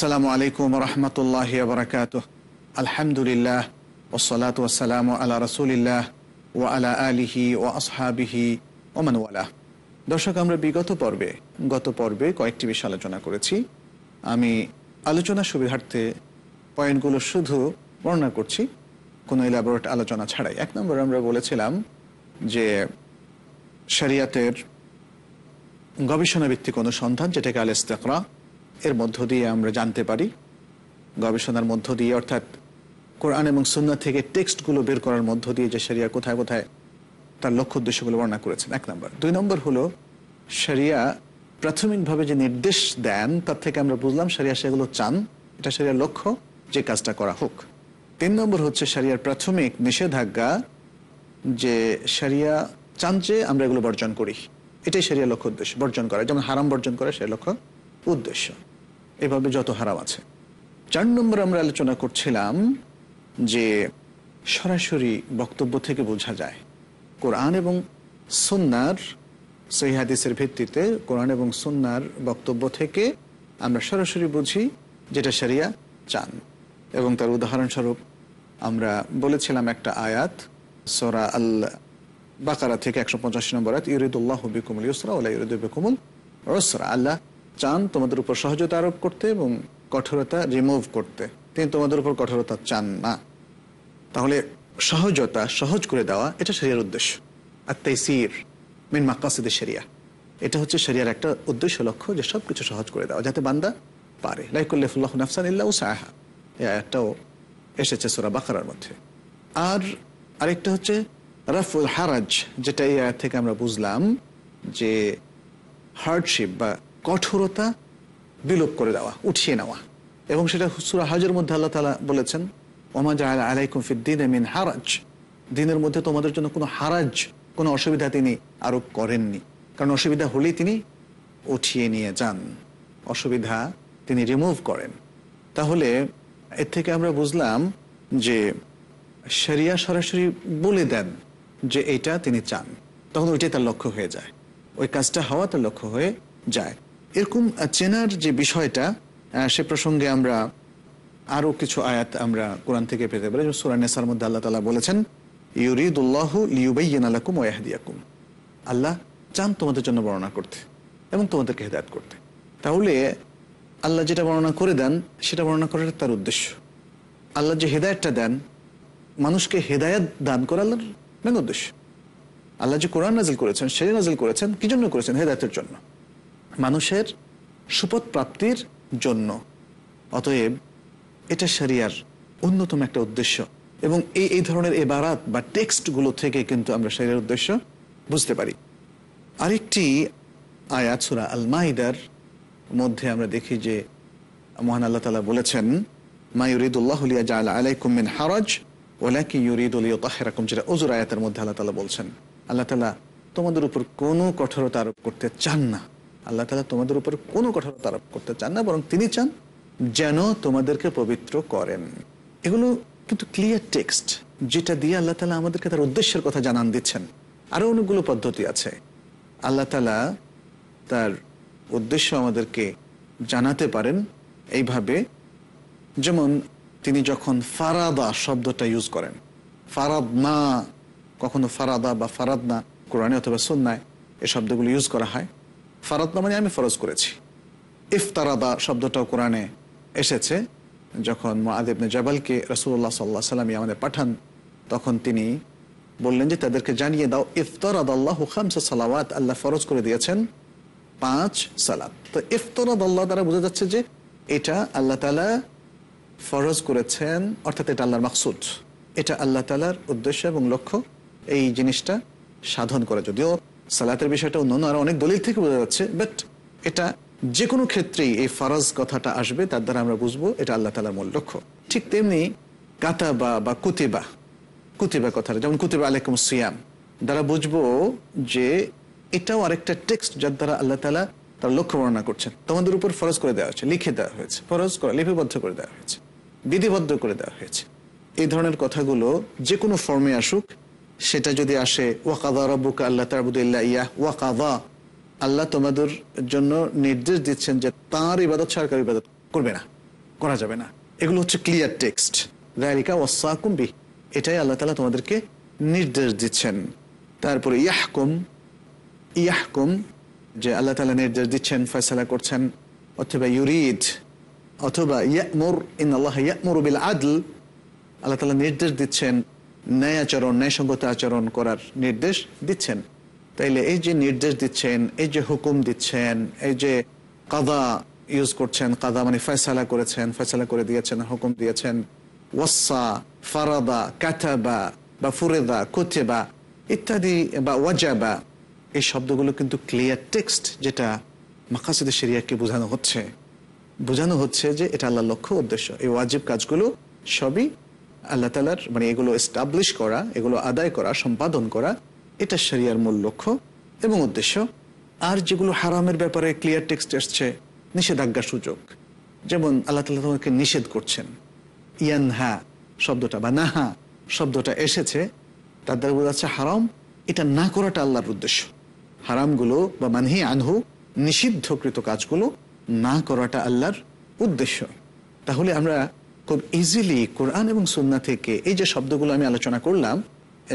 আসসালামু আলাইকুম রহমতুল্লাহ বরকাত আলহামদুলিল্লাহ ওসলাত ওসালাম আলা রসুলিল্লাহ ও আলা আলিহি ও আসহাবিহি ওমানওয়ালা দর্শক, আমরা বিগত পর্বে, গত পর্বে কয়েকটি বিষয় আলোচনা করেছি। আমি আলোচনা সুবিধার্থে পয়েন্টগুলো শুধু বর্ণনা করছি, কোনো ইলাবোরেট আলোচনা ছাড়াই। এক নম্বর আমরা বলেছিলাম যে শরিয়াতের গবেষণা ভিত্তিক অনুসন্ধান, যেটাকে আল ইস্তেকরা এর মধ্য দিয়ে আমরা জানতে পারি, গবেষণার মধ্য দিয়ে, অর্থাৎ কোরআন এবং সুন্না থেকে টেক্সটগুলো বের করার মধ্য দিয়ে যে সারিয়া কোথায় কোথায় তার লক্ষ্য উদ্দেশ্যগুলো বর্ণনা করেছেন। এক নম্বর। দুই নম্বর হলো সারিয়া প্রাথমিকভাবে যে নির্দেশ দেন, তার থেকে আমরা বুঝলাম সারিয়া সেগুলো চান, এটা সারিয়ার লক্ষ্য যে কাজটা করা হোক। তিন নম্বর হচ্ছে সারিয়ার প্রাথমিক নিষেধাজ্ঞা যে সারিয়া চান যে আমরা এগুলো বর্জন করি। এটাই সারিয়া লক্ষ্য উদ্দেশ্য, বর্জন করা, যেমন হারাম বর্জন করা সে লক্ষ্য উদ্দেশ্য। এভাবে যত হারাম আছে। চার নম্বর আমরা আলোচনা করছিলাম যে সরাসরি বক্তব্য থেকে বোঝা যায়, কোরআন এবং সন্ন্যার সহি হাদিসের ভিত্তিতে কোরআন এবং সন্ন্যার বক্তব্য থেকে আমরা সরাসরি বুঝি যেটা সারিয়া চান। এবং তার উদাহরণস্বরূপ আমরা বলেছিলাম একটা আয়াত, সোরা আল বাকারা থেকে একশো পঁচাশি নম্বর আয়াত, ইউরিদুল্লাহ বিকুমুল ইউসরা ওলা ইউরিদ বিকুমুল রসরা আল্লাহ চান তোমাদের উপর সহজতা আরোপ করতে এবং কঠোরতা রিমুভ করতে। তিনি তোমাদের উপর কঠোরতা চান না। তাহলে সহজতা, সহজ করে দেওয়া, এটা শরিয়ার উদ্দেশ্য। আর সির মিন মাকাসিদের শরিয়া। এটা হচ্ছে শরিয়ার একটা উদ্দেশ্য, লক্ষ্য যে সব কিছু সহজ করে দেওয়া, যাতে বান্দা পারে। লাইকুল্লাহুল্লাহ নাফসান ইল্লা সাহা এই আয়াতটাও এসেছে সোরা বাকারার মধ্যে। আর আরেকটা হচ্ছে রাফুল হারাজ, যেটা এই থেকে আমরা বুঝলাম যে হার্ডশিপ বা কঠোরতা বিলোপ করে দেওয়া, উঠিয়ে নেওয়া। এবং সেটা সুরা হাজের মধ্যে আল্লাহ তালা বলেছেন, ওমা জাহ আলাইকুম ফিদ্দিন মিন হারাজ। দিনের মধ্যে তোমাদের জন্য কোনো হারাজ, কোনো অসুবিধা তিনি আরোপ করেননি। কারণ অসুবিধা হলেই তিনি উঠিয়ে নিয়ে যান, অসুবিধা তিনি রিমুভ করেন। তাহলে এর থেকে আমরা বুঝলাম যে শরিয়া সরাসরি বলে দেন যে এটা তিনি চান। তখন ওইটাই তার লক্ষ্য হয়ে যায়। ওই কাজটা হওয়া তার লক্ষ্য হয়ে যায়। এরকম চেনার যে বিষয়টা সে প্রসঙ্গে আমরা আরও কিছু আয়াত আমরা কোরআন থেকে পেতে পারি। সুরানেসার মধ্যে আল্লাহ তালা বলেছেন, ইউরিদুল্লাহ লিউবাইন আলাকুম ওয়াহাদিয়াকুম আল্লাহ চান তোমাদের জন্য বর্ণনা করতে এবং তোমাদেরকে হেদায়ত করতে। তাহলে আল্লাহ যেটা বর্ণনা করে দেন, সেটা বর্ণনা করার তার উদ্দেশ্য। আল্লাহ যে হেদায়তটা দেন, মানুষকে হেদায়ত দান করা আল্লাহর মেন উদ্দেশ্য। আল্লাহ যে কোরআন নাজিল করেছেন সে নাজিল করেছেন কি জন্য করেছেন? হেদায়তের জন্য। মানুষের সুপথ প্রাপ্তির জন্য। অতএব এটা সারিয়ার অন্যতম একটা উদ্দেশ্য। এবং এই এই ধরনের এবারাত বা টেক্সটগুলো থেকে কিন্তু আমরা সারিয়ার উদ্দেশ্য বুঝতে পারি। আরেকটি আয়াত, সুরা আল মাহিদার মধ্যে আমরা দেখি যে মহান আল্লাহ তালা বলেছেন, মা আয়াতের মধ্যে আল্লাহ তালা বলছেন। তোমাদের উপর কোনো কঠোরতা আরোপ করতে চান না। আল্লাহ তালা তোমাদের উপর কোনো কঠোরতা আরোপ করতে চান না, বরং তিনি চান যেন তোমাদেরকে পবিত্র করেন। এগুলো কিন্তু ক্লিয়ার টেক্সট যেটা দিয়ে আল্লাহ তালা আমাদেরকে তার উদ্দেশ্যের কথা জানান দিচ্ছেন। আরও অনেকগুলো পদ্ধতি আছে। আল্লাহ তালা তার উদ্দেশ্য আমাদেরকে জানাতে পারেন এইভাবে, যেমন তিনি যখন ফারাদা শব্দটা ইউজ করেন ফারাদ না কখনো ফারাদা বা ফারাদ না কোরআনে অথবা সন্ন্যায় এ শব্দগুলো ইউজ করা হয়। ফারাদ না মানে আমি ফরজ করেছি। ইফতারাদা শব্দটাও কোরআনে এসেছে। যখন মাহাদেবনে জবালকে রসুল্লাহ সাল্লাহ সাল্লামী আমাদের পাঠান, তখন তিনি বললেন যে, তাদেরকে জানিয়ে দাও ইফতারাদ আল্লাহ খামসা সালাওয়াত আল্লাহ ফরজ করে দিয়েছেন পাঁচ সালাত। তো ইফতারাদ আল্লাহ দ্বারা বোঝা যাচ্ছে যে, এটা আল্লাহ তালা ফরজ করেছেন, অর্থাৎ এটা আল্লাহর মাকসুদ। এটা আল্লাহ তালার উদ্দেশ্য এবং লক্ষ্য এই জিনিসটা সাধন করে। যদিও সালাতের বিষয়টা অন্য আর অনেক দলিল থেকে বোঝা যাচ্ছে বাট এটা যে কোনো ক্ষেত্রেই এই ফরজ কথাটা আসবে, তার দ্বারা আমরা বুঝব এটা আল্লাহ তালার মূল লক্ষ্য। ঠিক তেমনি কাতাবা বা কুতিবা কুতিবা কথাটা, যেমন কুতিবা আলাইকুম সিয়াম, দ্বারা বুঝব যে এটাও আরেকটা টেক্সট যার দ্বারা আল্লাহ তালা তার লক্ষ্য বর্ণনা করছেন। তোমাদের উপর ফরজ করে দেওয়া হয়েছে, লিখে দেওয়া হয়েছে, ফরজ করা, লিপিবদ্ধ করে দেওয়া হয়েছে, বিধিবদ্ধ করে দেওয়া হয়েছে। এই ধরনের কথাগুলো যে কোনো ফর্মে আসুক সেটা যদি আসে, ওয়াকাদা রব্বুকা আল্লাহ তাবুদুল্লাহ ইয়া ওয়াকাদা আল্লাহ তোমাদের জন্য নির্দেশ দিচ্ছেন যে তাঁর ইবাদত ছাড়া কারও ইবাদত করবে না, করা যাবে না। এগুলো হচ্ছে ক্লিয়ার টেক্সট দারিকা ওয়াসাকুম বি এটাই আল্লাহ তালা তোমাদেরকে নির্দেশ দিচ্ছেন। তারপরে, ইয়াহকুম ইয়াহকুম যে আল্লাহ তালা নির্দেশ দিচ্ছেন, ফয়সালা করছেন, অথবা ইউরিদ অথবা ইয়ামুর ইন আল্লাহ ইয়ামুর বিল আদল আল্লাহ তালা নির্দেশ দিচ্ছেন ন্যায় আচরণ ন্যায়সঙ্গত আচরণ করার নির্দেশ দিচ্ছেন। তাইলে এই যে নির্দেশ দিচ্ছেন, এই যে হুকুম দিচ্ছেন, এই যে কাদা ইউজ করছেন, কাদা মানে ফয়সালা করেছেন, ফয়সালা করে দিয়েছেন, হুকুম দিয়েছেন ওয়াসা ফারাদা কাথাবা বা ফুরেদা কোথেবা ইত্যাদি বা ওয়াজাবা, এই শব্দগুলো কিন্তু ক্লিয়ার টেক্সট যেটা মাকাসিদের শরিয়াকে বোঝানো হচ্ছে। বোঝানো হচ্ছে যে এটা আল্লাহর লক্ষ্য উদ্দেশ্য। এই ওয়াজিব কাজগুলো সবই আল্লাহ তালার মানে এগুলো এস্টাবলিশ করা, এগুলো আদায় করা, সম্পাদন করা, এটা শরিয়ার মূল লক্ষ্য এবং উদ্দেশ্য। আর যেগুলো হারামের ব্যাপারে ক্লিয়ার টেক্সট এসছে নিষেধাজ্ঞা সুযোগ। যেমন আল্লাহ তালা তোমাকে নিষেধ করছেন, ইয়ানহা শব্দটা বা নাহা শব্দটা এসেছে, তার দ্বারা বোঝা যাচ্ছে হারাম, এটা না করাটা আল্লাহর উদ্দেশ্য। হারামগুলো বা মানহি আনহু নিষিদ্ধকৃত কাজগুলো না করাটা আল্লাহর উদ্দেশ্য। তাহলে আমরা খুব ইজিলি কোরআন এবং সুন্না থেকে এই যে শব্দগুলো আমি আলোচনা করলাম,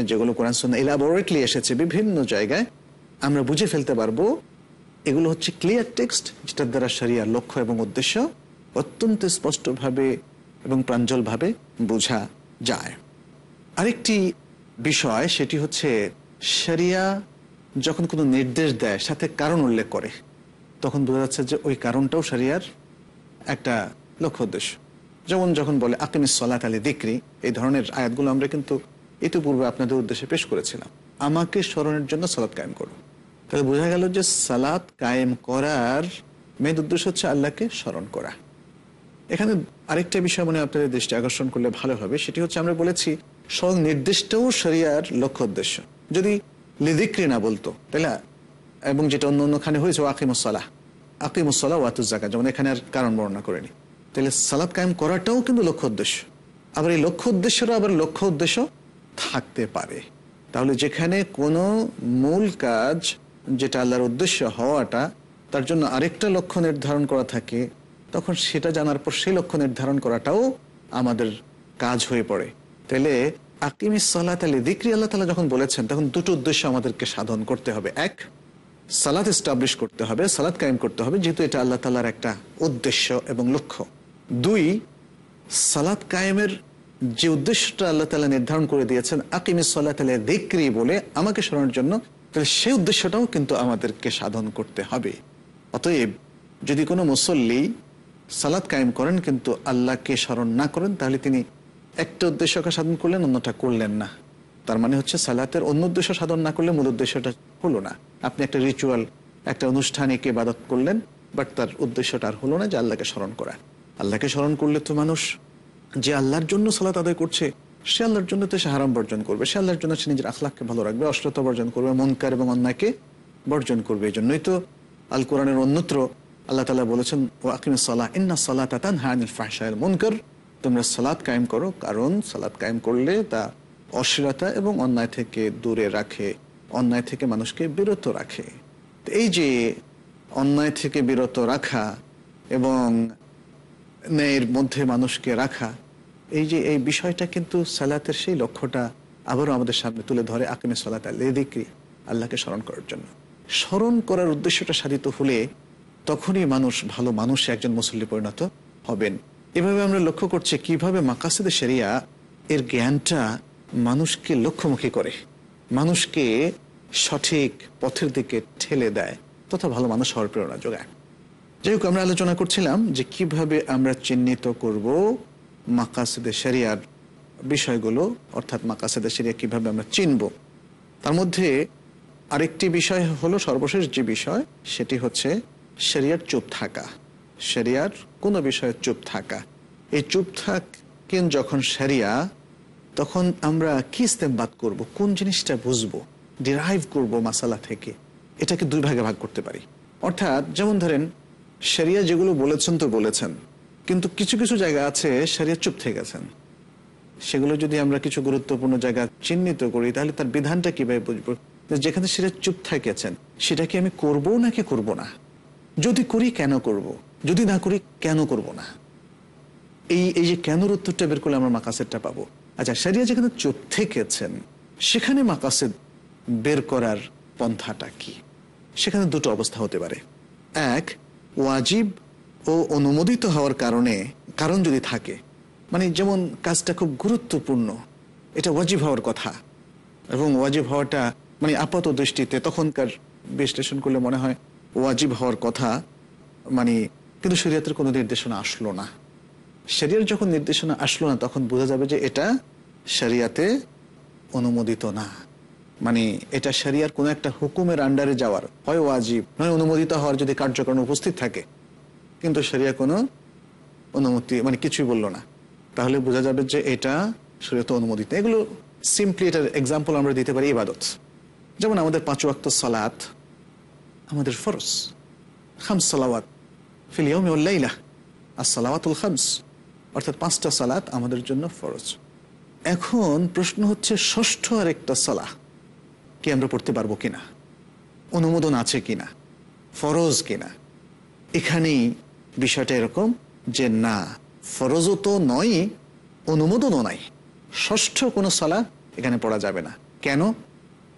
যেগুলো কোরআন সুন্না ইলাবোরেটলি এসেছে বিভিন্ন জায়গায়, আমরা বুঝে ফেলতে পারব এগুলো হচ্ছে ক্লিয়ার টেক্সট যেটার দ্বারা সারিয়ার লক্ষ্য এবং উদ্দেশ্য অত্যন্ত স্পষ্টভাবে এবং প্রাঞ্জলভাবে বোঝা যায়। আরেকটি বিষয়, সেটি হচ্ছে শরিয়া যখন কোনো নির্দেশ দেয়, সাথে কারণ উল্লেখ করে, তখন বোঝা যাচ্ছে যে ওই কারণটাও শরিয়ার একটা লক্ষ্য উদ্দেশ্য। যেমন যখন বলে আকিমিস সলাত আলী দিক্রি এই ধরনের আয়াতগুলো আমরা কিন্তু ইতিপূর্বে আপনাদের উদ্দেশ্যে পেশ করেছিলাম। আমাকে স্মরণের জন্য সালাত কায়েম করো। তাহলে বোঝা গেল যে সালাত কায়েম করার মেন উদ্দেশ্য হচ্ছে আল্লাহকে স্মরণ করা। এখানে আরেকটা বিষয় মনে আপনাদের দৃষ্টি আকর্ষণ করলে ভালো হবে, সেটি হচ্ছে আমরা বলেছি স্বয়ং নির্দিষ্টও শরিয়ার লক্ষ্য উদ্দেশ্য। যদি লিদিক্রি না বলতো তাহলে এবং যেটা অন্য অন্যখানে হয়েছে আকিমুসলাহ আকিমুসলাহ ওয়াতুজাকা যেমন এখানে আর কারণ বর্ণনা করেনি। তাহলে সালাদ কায়েম করাটাও কিন্তু লক্ষ্য উদ্দেশ্য। আবার এই লক্ষ্য উদ্দেশ্যেরও আবার লক্ষ্য উদ্দেশ্য থাকতে পারে। তাহলে যেখানে কোনো মূল কাজ যেটা আল্লাহর উদ্দেশ্য হওয়াটা তার জন্য আরেকটা লক্ষ্য নির্ধারণ করা থাকে, তখন সেটা জানার পর সেই লক্ষ্য নির্ধারণ করাটাও আমাদের কাজ হয়ে পড়ে। তাহলে আকিমি সালাত আলী দিক্রি আল্লাহ তালা যখন বলেছেন, তখন দুটো উদ্দেশ্য আমাদেরকে সাধন করতে হবে। এক, সালাত এস্টাবলিশ করতে হবে, সালাত কায়েম করতে হবে, যেহেতু এটা আল্লাহ তালার একটা উদ্দেশ্য এবং লক্ষ্য। দুই, সালাত কায়েমের যে উদ্দেশ্যটা আল্লাহ তালা নির্ধারণ করে দিয়েছেন, আকিমি সাল্লাহ আলী দিক্রি বলে আমাকে স্মরণের জন্য, তাহলে সেই উদ্দেশ্যটাও কিন্তু আমাদেরকে সাধন করতে হবে। অতএব যদি কোনো মুসল্লি সালাদ কায়েম করেন কিন্তু আল্লাহকে স্মরণ না করেন, তাহলে তিনি একটা উদ্দেশ্যকে সাধন করলেন, অন্যটা করলেন না। তার মানে হচ্ছে সালাতের অন্য উদ্দেশ্য সাধন না করলে মূল উদ্দেশ্যটা হলো না। আপনি একটা রিচুয়াল একটা অনুষ্ঠানিক ইবাদত করলেন বাট তার উদ্দেশ্যটা আর হলো না যে আল্লাহকে স্মরণ করা। আল্লাহকে স্মরণ করলে তো মানুষ যে আল্লাহর জন্য সালাত আদায় করছে, সে আল্লাহর জন্য তো সে হারাম বর্জন করবে। সে আল্লাহর জন্য সে নিজের আখলাখকে ভালো রাখবে অশ্রতা বর্জন করবে, মনকার এবং অন্যায়কে বর্জন করবে। এই জন্যই তো আল কোরআনের অন্যত্র আল্লাহ তালা বলেছেন ও আকিম সালাহ, ইন্না সালাত আতান হানিল মুনকার। তোমরা সালাদ কায়েম করো, কারণ সালাদ কায়েম করলে তা অশ্লীলতা এবং অন্যায় থেকে দূরে রাখে, অন্যায় থেকে মানুষকে বিরত রাখে। এই যে অন্যায় থেকে বিরত রাখা এবং ন্যায়ের মধ্যে মানুষকে রাখা, এই যে, এই বিষয়টা কিন্তু সালাতের সেই লক্ষ্যটা আবারও আমাদের সামনে তুলে ধরে আকিমে সালাত আল্লাহ দিক্রি আল্লাহকে স্মরণ করার জন্য। স্মরণ করার উদ্দেশ্যটা সাধিত হলে তখনই মানুষ, ভালো মানুষ একজন মুসল্লি পরিণত হবেন। এভাবে আমরা লক্ষ্য করছি কীভাবে মাকাসিদে সেরিয়া এর জ্ঞানটা মানুষকে লক্ষ্যমুখী করে, মানুষকে সঠিক পথের দিকে ঠেলে দেয়, তথা ভালো মানুষ হওয়ার প্রেরণা যোগায়। যাই হোক, আমরা আলোচনা করছিলাম যে কীভাবে আমরা চিহ্নিত করব মাকাসেদে শরিয়ার বিষয়গুলো, অর্থাৎ মাকাসেদে সেরিয়া কীভাবে আমরা চিনব। তার মধ্যে আরেকটি বিষয় হলো সর্বশেষ যে বিষয়, সেটি হচ্ছে শরিয়ার চুপ থাকা। সেরিয়ার কোনো বিষয়ে চুপ থাকা। এই চুপ থাকেন যখন সেরিয়া তখন আমরা কি ইস্তেমবাদ করব, কোন জিনিসটা বুঝব, ডিরাইভ করব মাসালা থেকে, এটাকে দুই ভাগে ভাগ করতে পারি। অর্থাৎ যেমন ধরেন শরিয়া যেগুলো বলেছেন তো বলেছেন। কিন্তু কিছু কিছু জায়গা আছে শরিয়া চুপ থেকে গেছেন। সেগুলো যদি আমরা কিছু গুরুত্বপূর্ণ জায়গা চিহ্নিত করি, তাহলে তার বিধানটা কীভাবে বুঝব? যেখানে সেটা চুপ থেকেছেন, সেটা কি আমি করব নাকি করব না? যদি করি কেন করব। যদি না করি কেন করব না? এই এই যে কেনর উত্তরটা বের করলে আমরা মাকাসেরটা পাবো। আচ্ছা সারিয়া যেখানে চুপ থেকেছেন, সেখানে মাকাসেদ বের করার পন্থাটা কি? সেখানে দুটো অবস্থা হতে পারে। এক ওয়াজিব ও অনুমোদিত হওয়ার কারণে, কারণ যদি থাকে মানে যেমন কাজটা খুব গুরুত্বপূর্ণ, এটা ওয়াজিব হওয়ার কথা। এবং ওয়াজিব হওয়াটা মানে আপাত দৃষ্টিতে তখনকার বিশ্লেষণ করলে মনে হয় ওয়াজিব হওয়ার কথা মানে কিন্তু শরীয়তের কোনো নির্দেশনা আসলো না। শরিয়ার যখন নির্দেশনা আসলো না, তখন বোঝা যাবে যে এটা শরিয়াতে অনুমোদিত না। মানে এটা শরিয়ার কোনো একটা হুকুমের আন্ডারে যাওয়ার। হয় ওয়াজিব, নয় অনুমোদিত হওয়ার যদি কার্যক্রম উপস্থিত থাকে। কিন্তু শরিয়া কোনো অনুমতি মানে কিছুই বলল না। তাহলে বোঝা যাবে যে এটা শরীয়তে অনুমোদিত। এগুলো সিম্পলি এটার এক্সাম্পল আমরা দিতে পারি ইবাদত। যেমন আমাদের পাঁচ ওয়াক্ত সালাত আমাদের ফরস খামস সালাওয়াত ফিল ইয়াউমি ওয়াল লাইলা আর সালাওয়াতুল খামস। অর্থাৎ পাঁচটা সালাত আমাদের জন্য ফরজ। এখন প্রশ্ন হচ্ছে ষষ্ঠ আর একটা সালাহ। কি আমরা পড়তে পারব কিনা? অনুমোদন আছে কিনা? ফরজ কিনা? এখানেই বিষয়টা এরকম যে না, ফরজও তো নয়, অনুমোদনও নাই। ষষ্ঠ কোনো সালা এখানে পড়া যাবে না। কেন?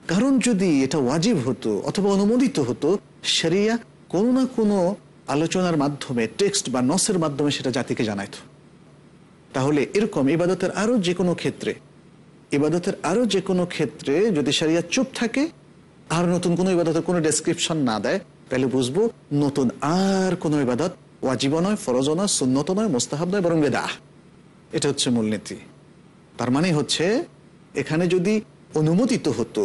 কারণ যদি এটা ওয়াজিব হতো অথবা অনুমোদিত হতো সেরিয়া কোনো না কোনো আলোচনার মাধ্যমে, টেক্সট বা নসের মাধ্যমে সেটা জাতিকে জানাইত। তাহলে এরকম ইবাদতের আরও যে কোনো ক্ষেত্রে ইবাদতের আরও যে কোনো ক্ষেত্রে যদি সারিয়া চুপ থাকে, আর নতুন কোনো ইবাদতের কোনো ডেসক্রিপশন না দেয়, তাহলে বুঝব নতুন আর কোনো ইবাদত ওয়াজিব নয়, ফরজ নয়, সুন্নত নয়, মোস্তাহাব নয়, বরং বেদাহ এটা হচ্ছে মূলনীতি তার মানে হচ্ছে, এখানে যদি অনুমোদিত হতো,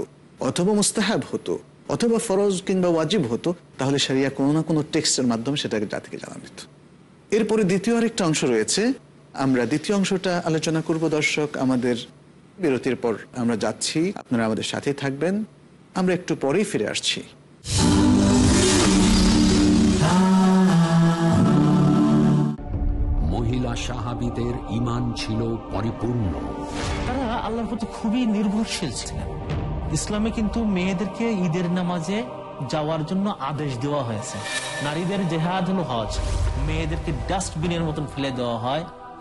অথবা মুস্তাহাব হতো, অথবা ফরজ কিংবা ওয়াজিব হতো, তাহলে সারিয়া কোনো না কোনো টেক্সটের মাধ্যমে সেটাকে জাতিকে জানা দিত এরপরে দ্বিতীয় আরেকটা অংশ রয়েছে। আমরা দ্বিতীয় অংশটা আলোচনা করব দর্শক, আমাদের বিরতির পর আমরা যাচ্ছি। আপনারা আমাদের সাথে থাকবেন। আমরা একটু পরেই ফিরে আসছি। মহিলা সাহাবিদের ইমান ছিল পরিপূর্ণ। তারা আল্লাহর প্রতি খুবই নির্ভরশীল ছিলেন। ইসলামে কিন্তু মেয়েদেরকে ঈদের নামাজে যাওয়ার জন্য আদেশ দেওয়া হয়েছে। নারীদের জেহাদ হলো হজ। মেয়েদেরকে ডাস্টবিনের মতন ফেলে দেওয়া হয়।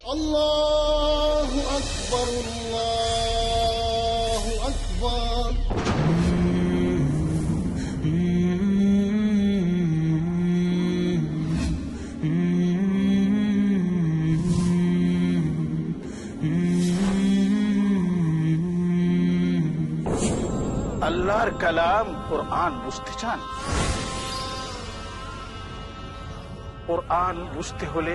আল্লাহ আকবর আল্লাহ আকবর। আল্লাহর কালাম কোরআন বুঝতে চান? কোরআন বুঝতে হলে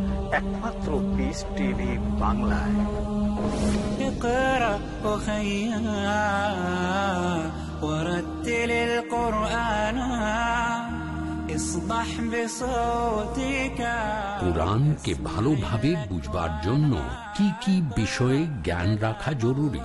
একমাত্র পিস টিভি বাংলায় اقرأ وخيا ورتل القرآن اصبح بصوتك কোরআনকে ভালোভাবে বুঝবার জন্য কি কি বিষয়ে জ্ঞান রাখা জরুরি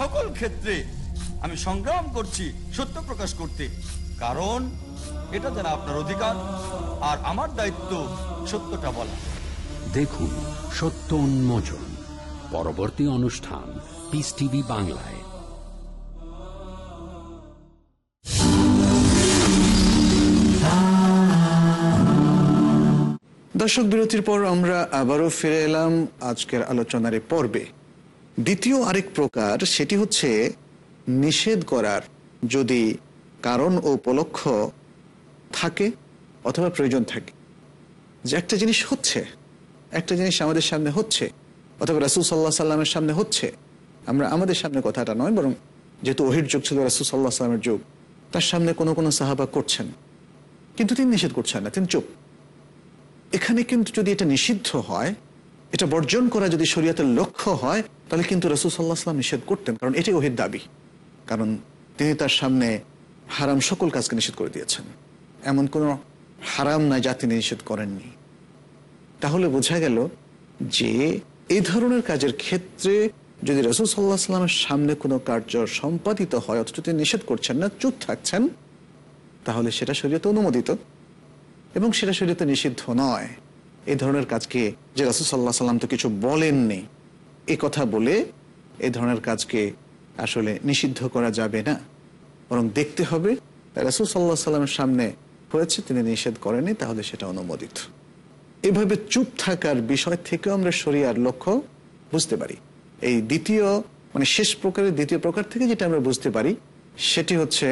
সকল ক্ষেত্রে আমি সংগ্রাম করছি সত্য প্রকাশ করতে। কারণ এটা যারা আপনার অধিকার আর আমার দায়িত্ব সত্যটা বলা। দেখুন সত্য উন্মোচন পরবর্তী অনুষ্ঠান পিস টিভি বাংলায়। দর্শক বিরতির পর আমরা আবারও ফিরে এলাম আজকের আলোচনার এই পর্বে। দ্বিতীয় আরেক প্রকার সেটি হচ্ছে নিষেধ করার যদি কারণ ও উপলক্ষ থাকে অথবা প্রয়োজন থাকে। যে একটা জিনিস হচ্ছে, একটা জিনিস আমাদের সামনে হচ্ছে, অথবা রাসুল সাল্লাহ সাল্লামের সামনে হচ্ছে, আমরা আমাদের সামনে কথাটা নয়, বরং যেহেতু ওহির যুগ ছিল, রাসুল সাল্লাহ সাল্লামের যুগ, তার সামনে কোনো কোনো সাহাবা করছেন। কিন্তু তিনি নিষেধ করছেন না, তিনি চুপ। এখানে কিন্তু যদি এটা নিষিদ্ধ হয় এটা বর্জন করা যদি শরীয়তের লক্ষ্য হয়, তাহলে কিন্তু রসুল সাল্লাহ নিষেধ করতেন, কারণ এটাই ওহির দাবি। কারণ তিনি তার সামনে হারাম সকল কাজকে নিষেধ করে দিয়েছেন। এমন কোনো হারাম নাই যা তিনি নিষেধ করেননি। তাহলে বোঝা গেল যে এই ধরনের কাজের ক্ষেত্রে যদি রসুল সাল্লাহ সাল্লামের সামনে কোনো কার্য সম্পাদিত হয়, অথচ তিনি নিষেধ করছেন না, চুপ থাকছেন, তাহলে সেটা শরীয়তে অনুমোদিত এবং সেটা শরীয়তে নিষিদ্ধ নয়। এই ধরনের কাজকে যে রাসুল সাল্লাহ সাল্লাম তো কিছু বলেননি, এ কথা বলে এই ধরনের কাজকে আসলে নিষিদ্ধ করা যাবে না। বরং দেখতে হবে রাসুল সাল্লাহ সাল্লামের সামনে হয়েছে, তিনি নিষেধ করেনি তাহলে সেটা অনুমোদিত। এভাবে চুপ থাকার বিষয় থেকেও আমরা শরিয়ার লক্ষ্য বুঝতে পারি। এই দ্বিতীয় মানে শেষ প্রকারের দ্বিতীয় প্রকার থেকে যেটা আমরা বুঝতে পারি, সেটি হচ্ছে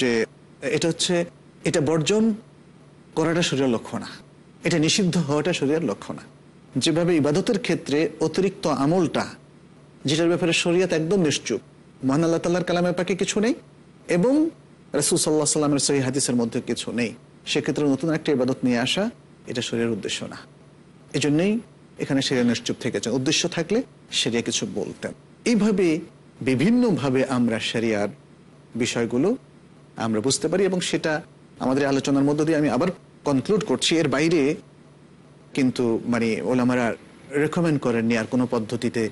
যে, এটা হচ্ছে, এটা বর্জন করাটা শরীরের লক্ষ্য না। এটা নিষিদ্ধ হওয়াটা শরীরের লক্ষ্য না। যেভাবে ইবাদতের ক্ষেত্রে অতিরিক্ত আমলটা, যেটার ব্যাপারে শরীয়ত একদম নিশ্চুপ, মহান আল্লাহ তাল্লার কালামের পাকে কিছু নেই এবং রাসুল সাল্লাহ সাল্লামের সহি হাদিসের মধ্যে কিছু নেই। সেক্ষেত্রে নতুন একটা ইবাদত নিয়ে আসা, এটা শরীরের উদ্দেশ্য না। এজন্যই এখানে সেরিয়া নিশ্চুপ থেকেছে উদ্দেশ্য থাকলে সেরিয়া কিছু বলতেন। এইভাবে বিভিন্নভাবে আমরা সেরিয়ার বিষয়গুলো আমরা বুঝতে পারি এবং সেটা আমাদের আলোচনার মধ্য দিয়ে আমি আবার কনক্লুড করছি, এর বাইরে কিন্তু মানে ওলামারা রেকমেন্ড করেননি আর কোনো পদ্ধতিতে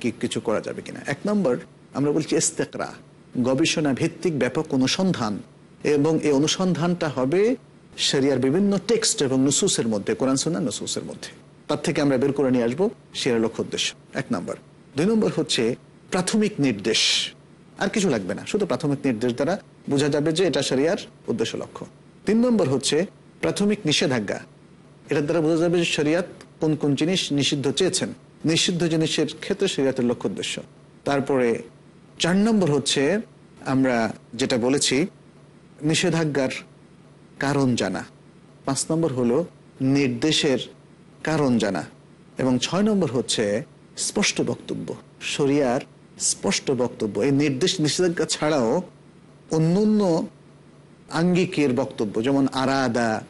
কি কিছু করা যাবে কিনা। এক নম্বর, আমরা বলছি ইস্তেকরা, গবেষণা ভিত্তিক ব্যাপক অনুসন্ধান, এবং এই অনুসন্ধানটা হবে শরিয়ার বিভিন্ন টেক্সট এবং নুসুসের মধ্যে, কোরআন সুন্না নুসুসের মধ্যে। তার থেকে আমরা বের করে নিয়ে আসব সেরা লক্ষ্য উদ্দেশ্য। এক নম্বর। দুই নম্বর হচ্ছে প্রাথমিক নির্দেশ। আর কিছু লাগবে না, শুধু প্রাথমিক নির্দেশ দ্বারা বোঝা যাবে যে এটা শরিয়ার উদ্দেশ্য লক্ষ্য। তিন নম্বর হচ্ছে প্রাথমিক নিষেধাজ্ঞা। এটার দ্বারা বোঝা যাবে যে শরিয়াত কোন কোন জিনিস নিষিদ্ধ চেয়েছেন। নিষিদ্ধ জিনিসের ক্ষেত্রে শরিয়াতের লক্ষ্য উদ্দেশ্য। তারপরে চার নম্বর হচ্ছে, আমরা যেটা বলেছি, নিষেধাজ্ঞার কারণ জানা। পাঁচ নম্বর হলো নির্দেশের কারণ জানা। এবং ছয় নম্বর হচ্ছে স্পষ্ট বক্তব্য। শরিয়ার স্পষ্ট বক্তব্য। এই নির্দেশ, নিষেধাজ্ঞা ছাড়াও অন্য অন্য আঙ্গিকের বক্তব্য, যেমন আরাদা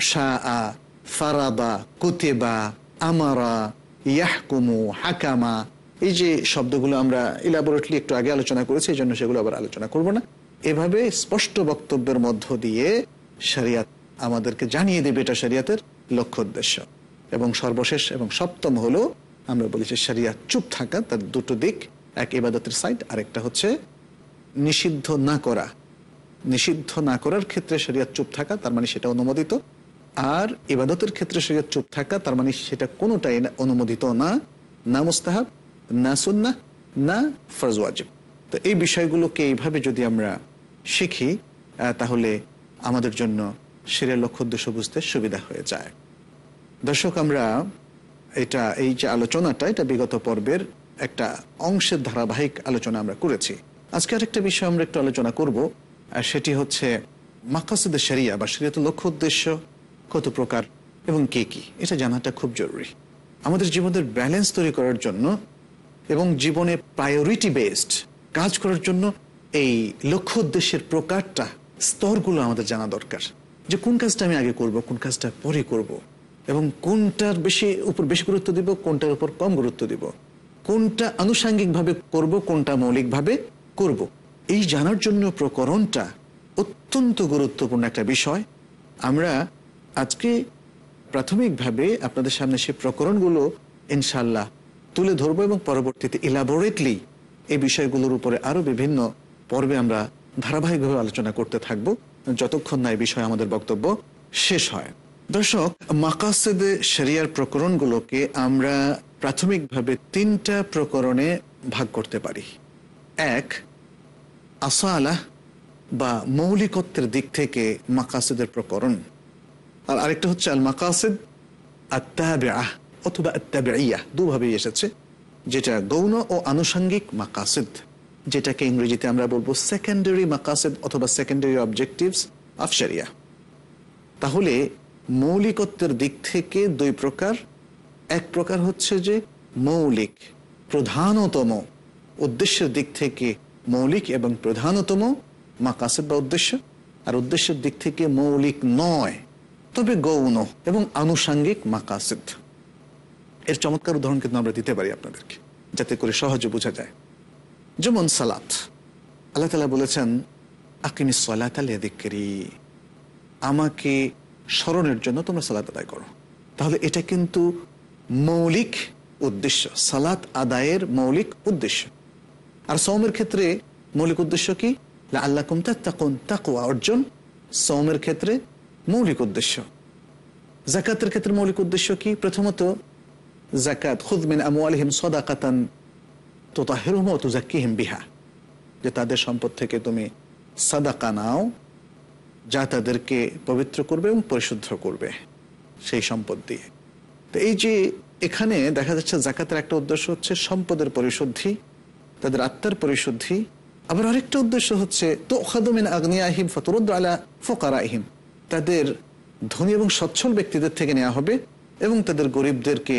শাহ ফারাদা, কুতেবা, আমারা, ইয়াহকুমু, হাকামা। এই যে শব্দগুলো আমরা ইলাবোরেটলি একটু আগে আলোচনা করেছি, এই জন্য সেগুলো আবার আলোচনা করব না। এভাবে স্পষ্ট বক্তব্যের মধ্য দিয়ে শরিয়াত আমাদেরকে জানিয়ে দেবে এটা শরিয়াতের লক্ষ্য উদ্দেশ্য। এবং সর্বশেষ এবং সপ্তম হলো, আমরা বলি যে শরিয়াত চুপ থাকা, তার দুটো দিক, এক ইবাদতের সাইড আরেকটা হচ্ছে নিষিদ্ধ না করা। নিষিদ্ধ না করার ক্ষেত্রে শরিয়াত চুপ থাকা, তার মানে সেটা অনুমোদিত। আর ইবাদতের ক্ষেত্রে শরিয়াত চুপ থাকা, তার মানে সেটা কোনোটাই অনুমোদিত না। না মুস্তাহাব, না সুন্না না ফরজ ওয়াজিব। তো এই বিষয়গুলোকে এইভাবে যদি আমরা শিখি তাহলে আমাদের জন্য সেরের লক্ষ্য উদ্দেশ্য বুঝতে সুবিধা হয়ে যায়। দর্শক, আমরা এটা এই যে আলোচনাটা, এটা বিগত পর্বের একটা অংশের ধারাবাহিক আলোচনা আমরা করেছি। আজকে আরেকটা বিষয় আমরা একটু আলোচনা করব। সেটি হচ্ছে মাকাসুদ শরিয়া বা শরিয়াত লক্ষ্য উদ্দেশ্য কত প্রকার এবং কে কি? এটা জানাটা খুব জরুরি। আমাদের জীবনের ব্যালেন্স তৈরি করার জন্য এবং জীবনে প্রায়োরিটি বেসড কাজ করার জন্য এই লক্ষ্য উদ্দেশ্যের প্রকারটা, স্তরগুলো আমাদের জানা দরকার। যে কোন কাজটা আমি আগে করব, কোন কাজটা পরে করব এবং কোনটার বেশি উপর বেশি গুরুত্ব দিব, কোনটার উপর কম গুরুত্ব দিব। কোনটা আনুষাঙ্গিকভাবে করব, কোনটা মৌলিকভাবে করব। এই জানার জন্য প্রকরণটা অত্যন্ত গুরুত্বপূর্ণ একটা বিষয়। আমরা আজকে প্রাথমিকভাবে আপনাদের সামনে সেই প্রকরণগুলো ইনশাল্লাহ তুলে ধরবো এবং পরবর্তীতে ইলাবোরেটলি এই বিষয়গুলোর উপরে আরও বিভিন্ন পর্বে আমরা ধারাবাহিকভাবে আলোচনা করতে থাকব। যতক্ষণ না এই বিষয়ে আমাদের বক্তব্য শেষ হয়। দর্শক, মাকাসেদে শরিয়ার প্রকরণগুলোকে আমরা প্রাথমিকভাবে তিনটা প্রকরণে ভাগ করতে পারি। এক আসালাহ বা মৌলিকত্বের দিক থেকে মাকাসেদের প্রকরণ। আর আরেকটা হচ্ছে আল মাকাসেদ আত্মাবেআহ অথবা আত্তাবেইয়া দুভাবেই এসেছে, যেটা গৌণ ও আনুষঙ্গিক মাকাসেদ, যেটাকে ইংরেজিতে আমরা বলব সেকেন্ডারি মাকাসেদ অথবা সেকেন্ডারি অবজেক্টিভস অফ শরিয়া তাহলে মৌলিকত্বের দিক থেকে দুই প্রকার। এক প্রকার হচ্ছে যে মৌলিক, প্রধানতম উদ্দেশ্যের দিক থেকে মৌলিক এবং প্রধানতম মাকাসেদ বা উদ্দেশ্য। আর উদ্দেশ্যের দিক থেকে মৌলিক নয়, তবে গৌণ এবং আনুষাঙ্গিক মাকাসেদ। এর চমৎকার উদাহরণ কিন্তু আমরা দিতে পারি আপনাদেরকে, যাতে করে সহজে বোঝা যায়। যেমন সালাত। আল্লাহ তালা বলেছেন, আকিমি সালাত আলিয়াদিকরি আমাকে স্মরণের জন্য তোমরা সালাত আদায় করো। তাহলে এটা কিন্তু মৌলিক উদ্দেশ্য, সালাত আদায়ের মৌলিক উদ্দেশ্য। আর সৌমের ক্ষেত্রে মৌলিক উদ্দেশ্য কি? আল্লাহ কুমতা তাকুন তাকুয়া অর্জন। সৌমের ক্ষেত্রে মৌলিক উদ্দেশ্য। জাকাতের ক্ষেত্রে মৌলিক উদ্দেশ্য কি? প্রথমত জাকাত খুদমিন আমওয়ালিহিম সদাকাতান তোতাহিরুম ও তুজাক্কিহিম বিহা। যে তাদের সম্পদ থেকে তুমি সাদাকা নাও, যা তাদেরকে পবিত্র করবে এবং পরিশুদ্ধ করবে সেই সম্পদ দিয়ে। তো এই যে এখানে দেখা যাচ্ছে জাকাতের একটা উদ্দেশ্য হচ্ছে সম্পদের পরিশুদ্ধি। তাদের আত্মার পরিশুদ্ধি। আবার আরেকটা উদ্দেশ্য হচ্ছে তো খাদমিন আগ্নিয়াহিম ফতরুদ্দ আলা ফোকারাহিম তাদের ধনী এবং সচ্ছল ব্যক্তিদের থেকে নেওয়া হবে এবং তাদের গরিবদেরকে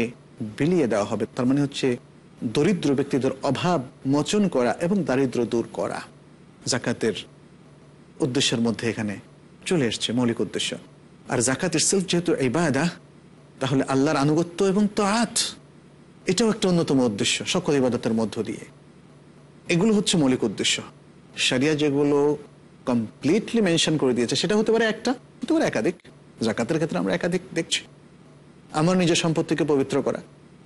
বিলিয়ে দেওয়া হবে। তার মানে হচ্ছে দরিদ্র ব্যক্তিদের অভাব মোচন করা এবং দারিদ্র দূর করা। জাকাতের উদ্দেশ্যের মধ্যে এখানে চলে এসছে মৌলিক উদ্দেশ্য। আর জাকাতের সেলফ যেহেতু এই ইবাদা, তাহলে আল্লাহর আনুগত্য এবং তাঁত এটাও একটা অন্যতম উদ্দেশ্য সকল ইবাদতের মধ্য দিয়ে। এগুলো হচ্ছে মৌলিক উদ্দেশ্য। সারিয়া যেগুলো কমপ্লিটলি মেনশন করে দিয়েছে, সেটা হতে পারে একটা, হতে পারে একাধিক। জাকাতের ক্ষেত্রে আমরা একাধিক দেখছি। আমার নিজের সম্পত্তিকে পবিত্র করা,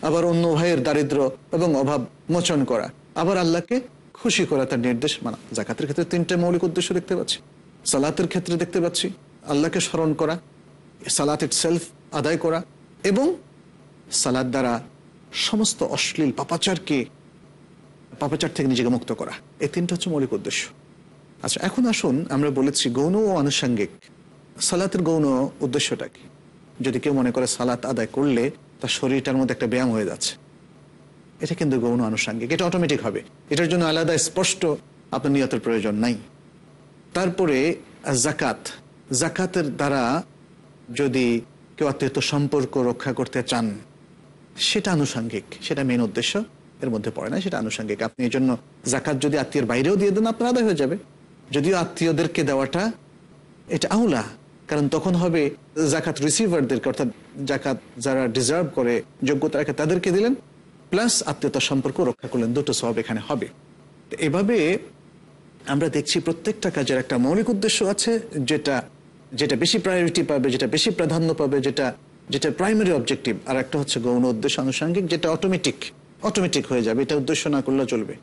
আবার অন্য ভাইয়ের দারিদ্র এবং অভাব মোচন করা, আবার আল্লাহকে খুশি করা তার নির্দেশ মানা। জাকাতের ক্ষেত্রে তিনটে মৌলিক উদ্দেশ্য দেখতে পাচ্ছি। সালাতের ক্ষেত্রে দেখতে পাচ্ছি আল্লাহকে স্মরণ করা, সালাত ইট সেলফ আদায় করা এবং সালাদ দ্বারা সমস্ত অশ্লীল পাপাচারকে পাপাচার থেকে নিজেকে মুক্ত করা। এই তিনটা হচ্ছে মৌলিক উদ্দেশ্য। আচ্ছা এখন আসুন আমরা বলেছি গৌণ ও আনুষাঙ্গিক। সালাতের গৌণ উদ্দেশ্যটা কি? যদি কেউ মনে করে সালাত আদায় করলে তার শরীরটার মধ্যে একটা ব্যায়াম হয়ে যাচ্ছে। এটা কিন্তু গৌণ আনুষাঙ্গিক। এটা অটোমেটিক হবে। এটার জন্য আলাদা স্পষ্ট আপনার নিয়তের প্রয়োজন নাই। তারপরে জাকাত জাকাতের দ্বারা যদি কেউ আত্মীয়ত সম্পর্ক রক্ষা করতে চান, সেটা আনুষাঙ্গিক। সেটা মেন উদ্দেশ্য। এর মধ্যে পড়ে না, সেটা আনুষাঙ্গিক। আপনি এই জন্য জাকাত যদি আত্মীয়ের বাইরেও দিয়ে দেন, আপনার আদায় হয়ে যাবে। যদিও আত্মীয়দেরকে দেওয়াটা এটা আউলা, কারণ তখন হবে জাকাত রিসিভারদেরকে অর্থাৎ জাকাত যারা ডিজার্ভ করে, যোগ্যতা রাখে তাদেরকে দিলেন প্লাস আত্মীয়তার সম্পর্ক রক্ষা করলেন, দুটো সব এখানে হবে। এভাবে আমরা দেখছি প্রত্যেকটা কাজের একটা মৌলিক উদ্দেশ্য আছে, যেটা যেটা বেশি প্রায়োরিটি পাবে, যেটা বেশি প্রাধান্য পাবে, যেটা যেটা প্রাইমারি অবজেক্টিভ আর একটা হচ্ছে গৌণ উদ্দেশ্য আনুষাঙ্গিক, যেটা অটোমেটিক অটোমেটিক হয়ে যাবে, এটা উদ্দেশ্য না করলে চলবে।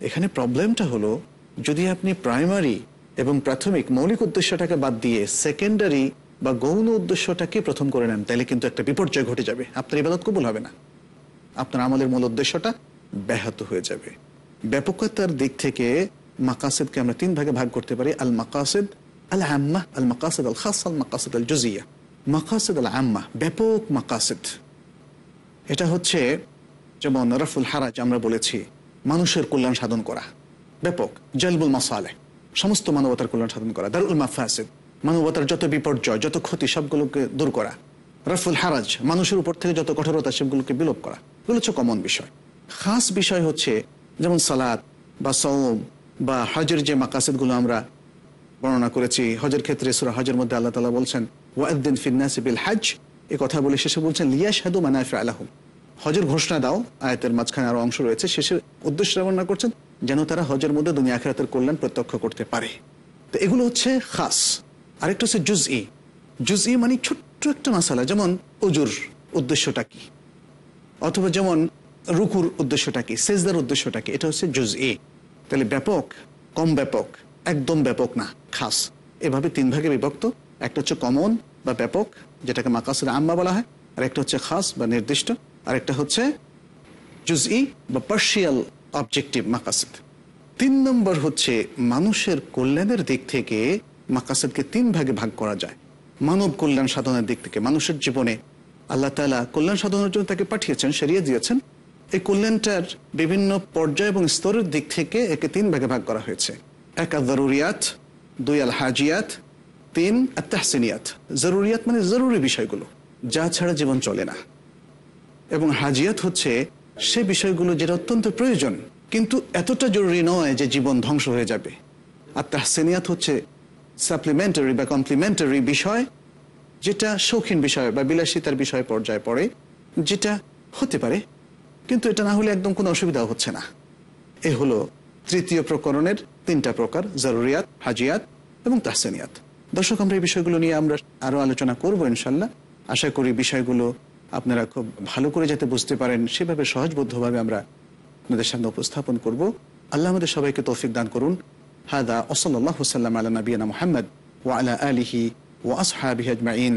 এখানে প্রবলেমটা হলো, যদি আপনি প্রাইমারি এবং প্রাথমিক মৌলিক উদ্দেশ্যটাকে বাদ দিয়ে সেকেন্ডারি বা গৌণ উদ্দেশ্যটাকে প্রথম করে নেন, তাহলে কিন্তু একটা বিপর্যয় ঘটে যাবে। আপনার ইবাদত কবুল হবে না। আপনার আমলের মূল উদ্দেশ্যটা ব্যাহত হয়ে যাবে। ব্যাপকতার দিক থেকে মাকাসেদকে আমরা তিন ভাগে ভাগ করতে পারি আল মাকাসেদ আল আম্মা আল মাকাসেদ আল খাস আল মাকাসেদ আল জুজিয়া মাকাসেদ আল আম্মা ব্যাপক মাকাসেদ। এটা হচ্ছে যেমন রফুল হারাজ আমরা বলেছি, মানুষের কল্যাণ সাধন করা। ব্যাপক। জলবুল মাসালে। সমস্ত মানবতার কল্যাণ সাধন করা। দারুল মাফাসেদ। মানবতার যত বিপর্যয়, যত ক্ষতি, সবগুলোকে দূর করা। রফুল হারাজ, মানুষের উপর থেকে যত কঠোরতা, সেগুলোকে বিলোপ করা। এগুলো হচ্ছে কমন বিষয়। খাস বিষয় হচ্ছে, যেমন সালাদ বা সৌম বা হজের যে মাকাসিদগুলো আমরা বর্ণনা করেছি, হজের ক্ষেত্রে সুরা হজের মধ্যে আল্লাহ তালা বলছেন ওয়াদ্দিন ফিন্নাস বিল হাজ এ কথা বলে শেষে বলছেন লিয়া শাহাদু মানাফি আলাহম হজের ঘোষণা দাও, আয়াতের মাঝখানে আরও অংশ রয়েছে, শেষে উদ্দেশ্য বর্ণনা করছেন, যেন তারা হজের মধ্যে দুনিয়া আখেরাতের কল্যাণ প্রত্যক্ষ করতে পারে। তো এগুলো হচ্ছে খাস। আরেকটা হচ্ছে জুজ ই জুজ ই মানে ছোট্ট একটা মশালা যেমন উজুর উদ্দেশ্যটা কি? অথবা যেমন রুকুর উদ্দেশ্যটা কি? সেজদার উদ্দেশ্যটা কি? এটা হচ্ছে জুজ এ তাহলে ব্যাপক, কম ব্যাপক, একদম ব্যাপক না, খাস। এভাবে তিন ভাগে বিভক্ত, একটা হচ্ছে কমন বা ব্যাপক, যেটাকে মাকাসের আম্মা বলা হয়, আর একটা হচ্ছে খাস বা নির্দিষ্ট। আর একটা হচ্ছে জুজ ই বা পার্শিয়াল অবজেক্টিভ মাকাসিদ তিন নম্বর হচ্ছে মানুষের কল্যাণের দিক থেকে মাকাসিদকে তিন ভাগে ভাগ করা যায়। মানব কল্যাণ সাধনের দিক থেকে, মানুষের জীবনে। আল্লাহ তালা কল্যাণ সাধনের জন্য তাকে পাঠিয়েছেন, সেরিয়ে দিয়েছেন। এই কল্যাণটার বিভিন্ন পর্যায় এবং স্তরের দিক থেকে একে তিন ভাগে ভাগ করা হয়েছে। এক আল জরুরিয়াত দুই আল হাজিয়াত তিন আর তাহসিনিয়াত জরুরিয়াত মানে জরুরি বিষয়গুলো, যা ছাড়া জীবন চলে না। এবং হাজিয়াত হচ্ছে সে বিষয়গুলো যেটা অত্যন্ত প্রয়োজন। কিন্তু এতটা জরুরি নয় যে জীবন ধ্বংস হয়ে যাবে। আর তাহসিনিয়াত হচ্ছে সাপ্লিমেন্টারি বা কমপ্লিমেন্টারি বিষয়, যেটা শৌখিন বিষয় বা বিলাসিতার বিষয় পর্যায়ে পড়ে, যেটা হতে পারে। কিন্তু এটা না হলে একদম কোনো অসুবিধা হচ্ছে না। এ হলো তৃতীয় প্রকরণের তিনটা প্রকার, জরুরিয়াত, হাজিয়াত এবং তাহসেনিয়াত। দর্শক, আমরা এই বিষয়গুলো নিয়ে আমরা আরও আলোচনা করব ইনশাল্লাহ। আশা করি বিষয়গুলো আপনারা খুব ভালো করে যাতে বুঝতে পারেন, সেভাবে সহজবদ্ধভাবে আমরা আপনাদের সামনে উপস্থাপন করব। আল্লাহ আমাদের সবাইকে তৌফিক দান করুন। হাদা ওসল্লাহ সাল্লাম আলা নবীনা মোহাম্মদ ও আলা আলিহি ও আসহাবিহি আজমাইন।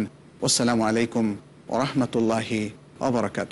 আসসালামু আলাইকুম ওরহমতুল্লাহি uh লকার